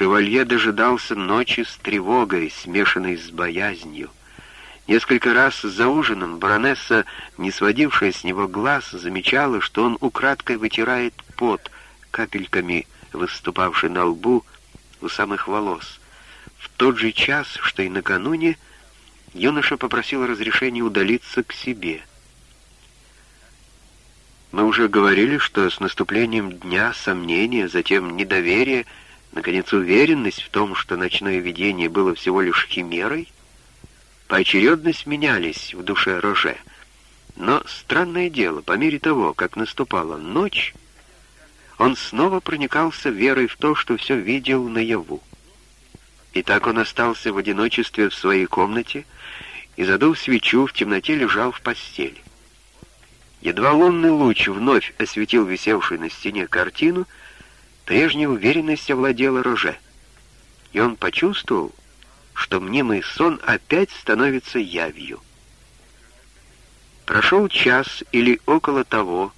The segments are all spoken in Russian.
Шевалье дожидался ночи с тревогой, смешанной с боязнью. Несколько раз за ужином баронесса, не сводившая с него глаз, замечала, что он украдкой вытирает пот капельками, выступавший на лбу у самых волос. В тот же час, что и накануне, юноша попросил разрешения удалиться к себе. Мы уже говорили, что с наступлением дня сомнения, затем недоверие, наконец уверенность в том, что ночное видение было всего лишь химерой, поочередно сменялись в душе Роже. Но странное дело, по мере того, как наступала ночь, он снова проникался верой в то, что все видел наяву. И так он остался в одиночестве в своей комнате и, задув свечу, в темноте лежал в постели. Едва лунный луч вновь осветил висевшую на стене картину, прежняя уверенность овладела Роже. И он почувствовал, что мнимый сон опять становится явью. Прошел час или около того,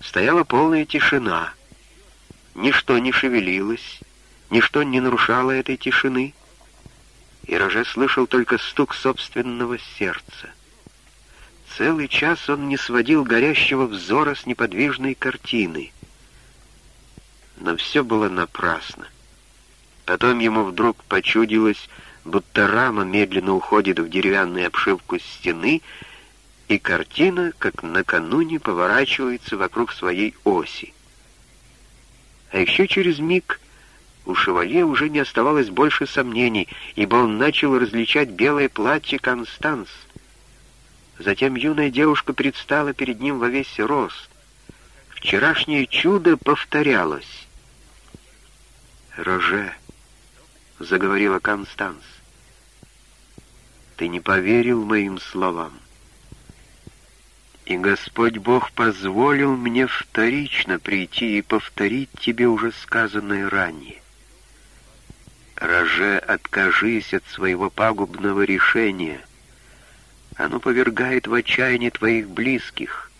стояла полная тишина. Ничто не шевелилось, ничто не нарушало этой тишины, и Роже слышал только стук собственного сердца. Целый час он не сводил горящего взора с неподвижной картины. Но все было напрасно. Потом ему вдруг почудилось, будто рама медленно уходит в деревянную обшивку стены, и картина, как накануне, поворачивается вокруг своей оси. А еще через миг у шевалье уже не оставалось больше сомнений, ибо он начал различать белое платье Констанс — Затем юная девушка предстала перед ним во весь рост. Вчерашнее чудо повторялось. «Роже», — заговорила Констанс, — «ты не поверил моим словам. И Господь Бог позволил мне вторично прийти и повторить тебе уже сказанное ранее. Роже, откажись от своего пагубного решения» Оно повергает в отчаяние твоих близких.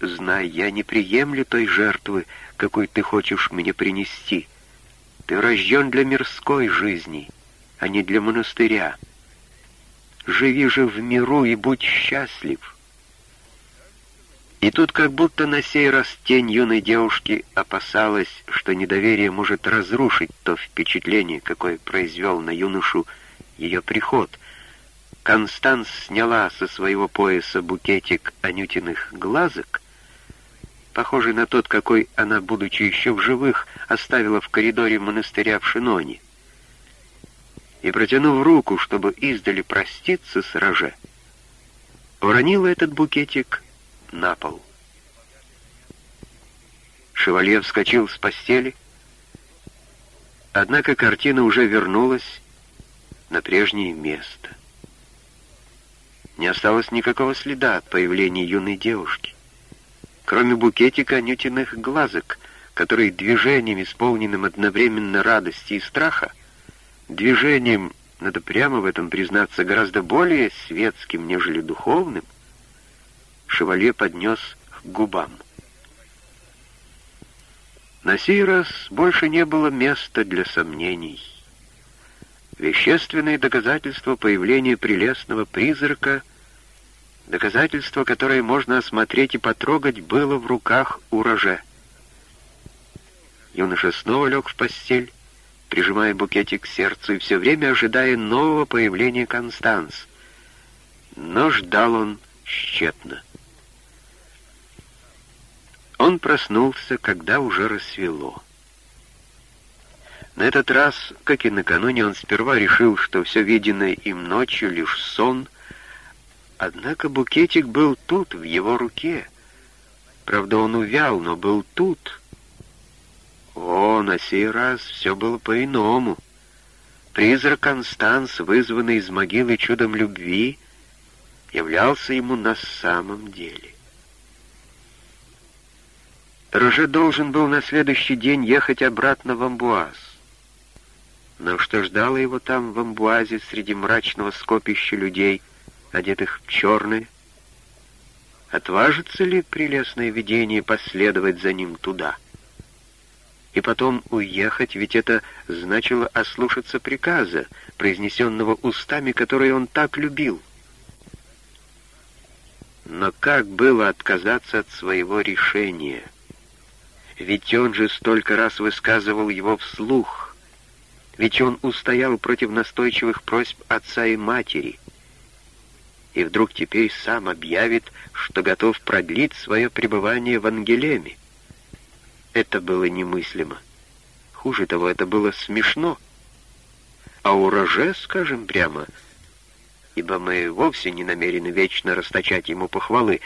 Знай, я не приемлю той жертвы, какой ты хочешь мне принести. Ты рожден для мирской жизни, а не для монастыря. Живи же в миру и будь счастлив. И тут как будто на сей раз тень юной девушки опасалась, что недоверие может разрушить то впечатление, какое произвел на юношу ее приход — Констанс сняла со своего пояса букетик анютиных глазок, похожий на тот, какой она, будучи еще в живых, оставила в коридоре монастыря в Шиноне. И, протянув руку, чтобы издали проститься с Роже, уронила этот букетик на пол. Шевалье вскочил с постели, однако картина уже вернулась на прежнее место. Не осталось никакого следа от появления юной девушки. Кроме букетика нютиных глазок, который движением, исполненным одновременно радости и страха, движением, надо прямо в этом признаться, гораздо более светским, нежели духовным, шевалье поднес к губам. На сей раз больше не было места для сомнений. Вещественные доказательства появления прелестного призрака, доказательство, которое можно осмотреть и потрогать, было в руках у. Юноша снова лег в постель, прижимая букетик к сердцу и все время ожидая нового появления Констанс. Но ждал он тщетно. Он проснулся, когда уже рассвело. На этот раз, как и накануне, он сперва решил, что все виденное им ночью — лишь сон, однако букетик был тут, в его руке. Правда, он увял, но был тут. О, на сей раз все было по-иному. Призрак Констанс, вызванный из могилы чудом любви, являлся ему на самом деле. Роже должен был на следующий день ехать обратно в Амбуаз. Но что ждало его там, в амбуазе, среди мрачного скопища людей, одетых в черное? Отважится ли прелестное видение последовать за ним туда? и потом уехать, ведь это значило ослушаться приказа, произнесенного устами, которые он так любил. Но как было отказаться от своего решения? Ведь он же столько раз высказывал его вслух. Ведь он устоял против настойчивых просьб отца и матери. И вдруг теперь сам объявит, что готов продлить свое пребывание в Ангелеме. Это было немыслимо. Хуже того, это было смешно. А уроже, скажем прямо, ибо мы вовсе не намерены вечно расточать ему похвалы,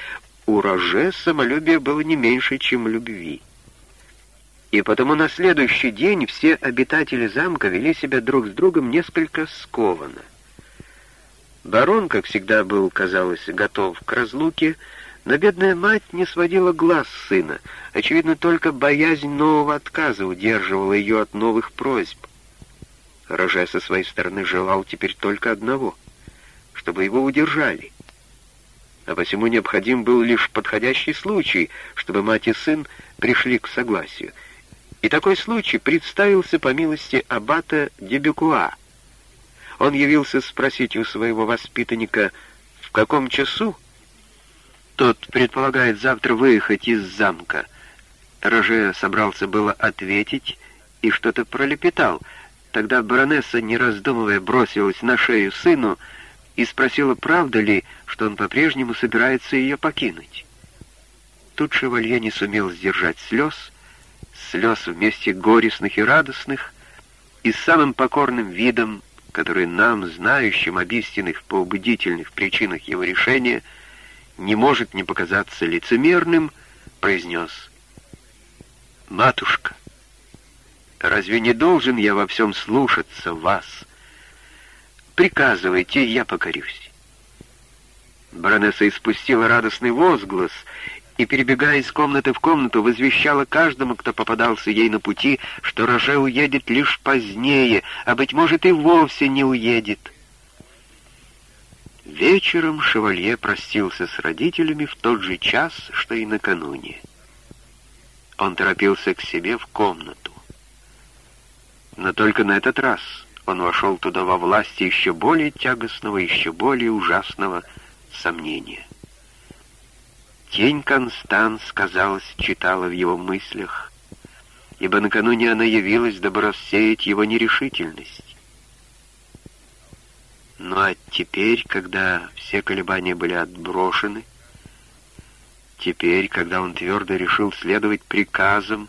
уроже самолюбие было не меньше, чем любви. И потому на следующий день все обитатели замка вели себя друг с другом несколько скованно. Барон, как всегда, был, казалось, готов к разлуке, но бедная мать не сводила глаз сына. Очевидно, только боязнь нового отказа удерживала ее от новых просьб. Роже со своей стороны желал теперь только одного — чтобы его удержали. А посему необходим был лишь подходящий случай, чтобы мать и сын пришли к согласию. И такой случай представился по милости аббата Дебюкуа. Он явился спросить у своего воспитанника, в каком часу тот предполагает завтра выехать из замка. Роже собрался было ответить и что-то пролепетал. Тогда баронесса, не раздумывая, бросилась на шею сыну и спросила, правда ли, что он по-прежнему собирается ее покинуть. Тут шевалье не сумел сдержать слез, слез вместе горестных и радостных, и с самым покорным видом, который нам, знающим об истинных поубедительных причинах его решения, — не может не показаться лицемерным, произнес «Матушка, разве не должен я во всем слушаться вас? Приказывайте, я покорюсь». Баронесса испустила радостный возглас и, перебегая из комнаты в комнату, возвещала каждому, кто попадался ей на пути, что Роже уедет лишь позднее, а, быть может, и вовсе не уедет. Вечером шевалье простился с родителями в тот же час, что и накануне. Он торопился к себе в комнату. Но только на этот раз он вошел туда во власти еще более тягостного, еще более ужасного сомнения. Тень Констанс, казалось, читала в его мыслях, ибо накануне она явилась, дабы рассеять его нерешительность. Ну а теперь, когда все колебания были отброшены, теперь, когда он твердо решил следовать приказам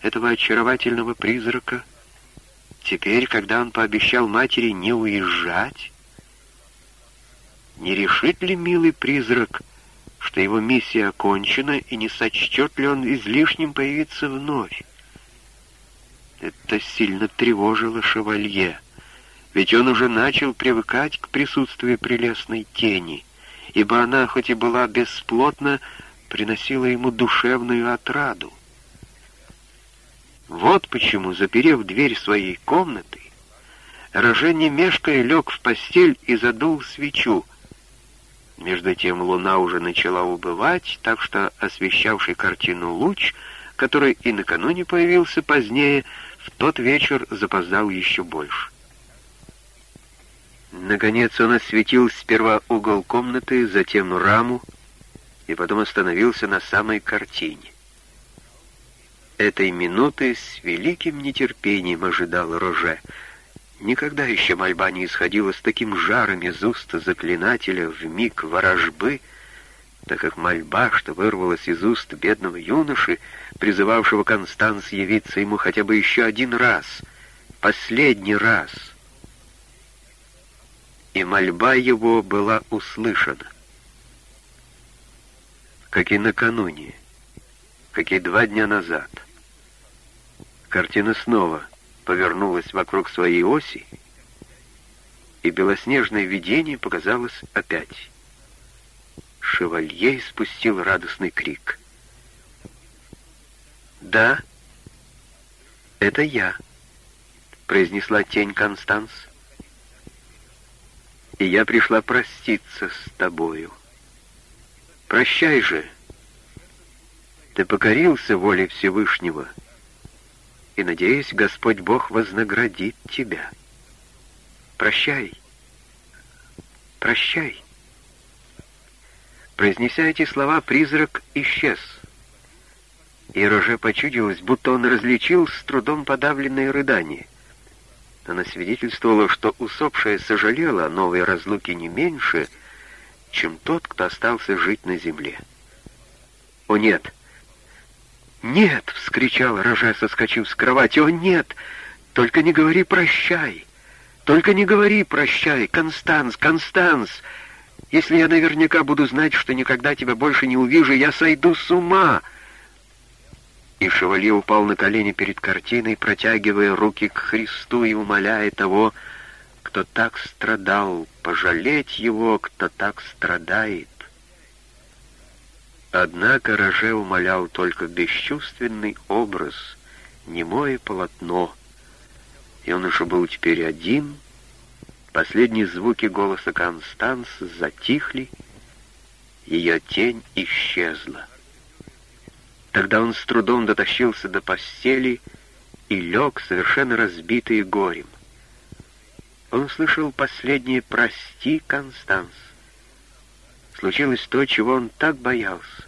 этого очаровательного призрака, теперь, когда он пообещал матери не уезжать, не решит ли милый призрак, что его миссия окончена, и не сочтет ли он излишним появиться вновь? Это сильно тревожило шевалье. Ведь он уже начал привыкать к присутствию прелестной тени, ибо она, хоть и была бесплотна, приносила ему душевную отраду. Вот почему, заперев дверь своей комнаты, Роже не мешкая лег в постель и задул свечу. Между тем луна уже начала убывать, так что освещавший картину луч, который и накануне появился позднее, в тот вечер запоздал еще больше. Наконец он осветил сперва угол комнаты, затем раму, и потом остановился на самой картине. Этой минуты с великим нетерпением ожидал Роже. Никогда еще мольба не исходила с таким жаром из уст заклинателя в миг ворожбы, так как мольба, что вырвалась из уст бедного юноши, призывавшего Констанс явиться ему хотя бы еще один раз, последний раз — и мольба его была услышана. Как и накануне, как и два дня назад. Картина снова повернулась вокруг своей оси, и белоснежное видение показалось опять. Шевалье спустил радостный крик. «Да, это я», — произнесла тень Констанс и я пришла проститься с тобою. Прощай же, ты покорился воле Всевышнего, и, надеюсь, Господь Бог вознаградит тебя. Прощай, прощай. Произнеся эти слова, призрак исчез. И Роже почудилось, будто он различил с трудом подавленное рыдание. Она свидетельствовала, что усопшая сожалела о новой разлуке не меньше, чем тот, кто остался жить на земле. «О, нет!» «Нет!» — вскричал Роже, соскочив с кровати. «О, нет! Только не говори «прощай!» Только не говори «прощай», Констанс, Констанс! Если я наверняка буду знать, что никогда тебя больше не увижу, я сойду с ума!» И Шевалье упал на колени перед картиной, протягивая руки к Христу и умоляя того, кто так страдал, пожалеть его, кто так страдает. Однако Роже умолял только бесчувственный образ, немое полотно — и он уже был теперь один. Последние звуки голоса Констанс затихли, ее тень исчезла. Тогда он с трудом дотащился до постели и лег, совершенно разбитый горем. Он услышал последнее «Прости, Констанс». Случилось то, чего он так боялся.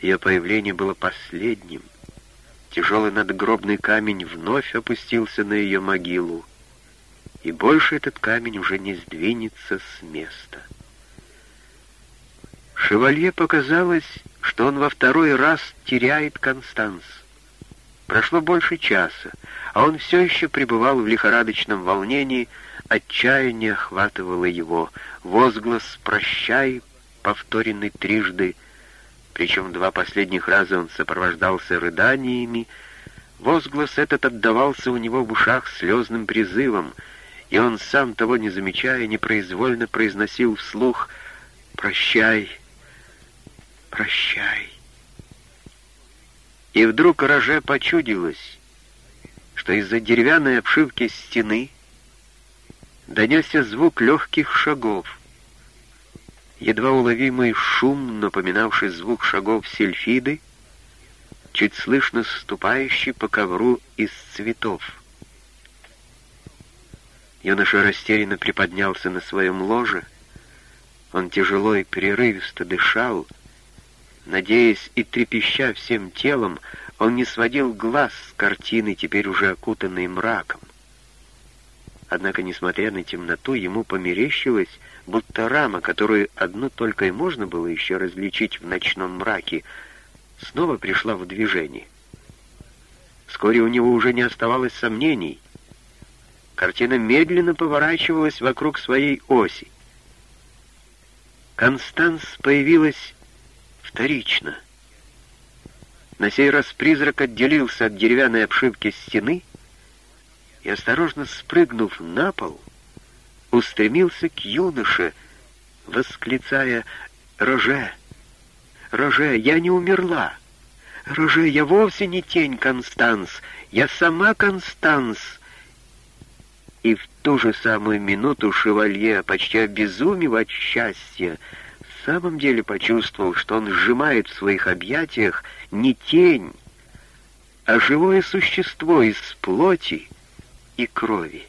Ее появление было последним — Тяжелый надгробный камень вновь опустился на ее могилу, и больше этот камень уже не сдвинется с места. Шевалье показалось, что он во второй раз теряет Констанс. Прошло больше часа, а он все еще пребывал в лихорадочном волнении, отчаяние охватывало его, возглас «Прощай», повторенный трижды, причем два последних раза он сопровождался рыданиями, возглас этот отдавался у него в ушах слезным призывом, и он, сам того не замечая, непроизвольно произносил вслух «Прощай, прощай». И вдруг Роже почудилось, что из-за деревянной обшивки стены донесся звук легких шагов — едва уловимый шум, напоминавший звук шагов сельфиды, чуть слышно ступающий по ковру из цветов. Юноша растерянно приподнялся на своем ложе. Он тяжело и прерывисто дышал. Надеясь и трепеща всем телом, он не сводил глаз с картины, теперь уже окутанной мраком. Однако, несмотря на темноту, ему померещилось, будто рама, которую одну только и можно было еще различить в ночном мраке, снова пришла в движение. Вскоре у него уже не оставалось сомнений. Картина медленно поворачивалась вокруг своей оси. Констанс появилась вторично. На сей раз призрак отделился от деревянной обшивки стены и, осторожно спрыгнув на пол, устремился к юноше, восклицая «Роже! Роже, я не умерла! Роже, я вовсе не тень Констанс! Я сама Констанс!» И в ту же самую минуту шевалье, почти обезумев от счастья, самом деле почувствовал, что он сжимает в своих объятиях не тень, а живое существо из плоти и крови.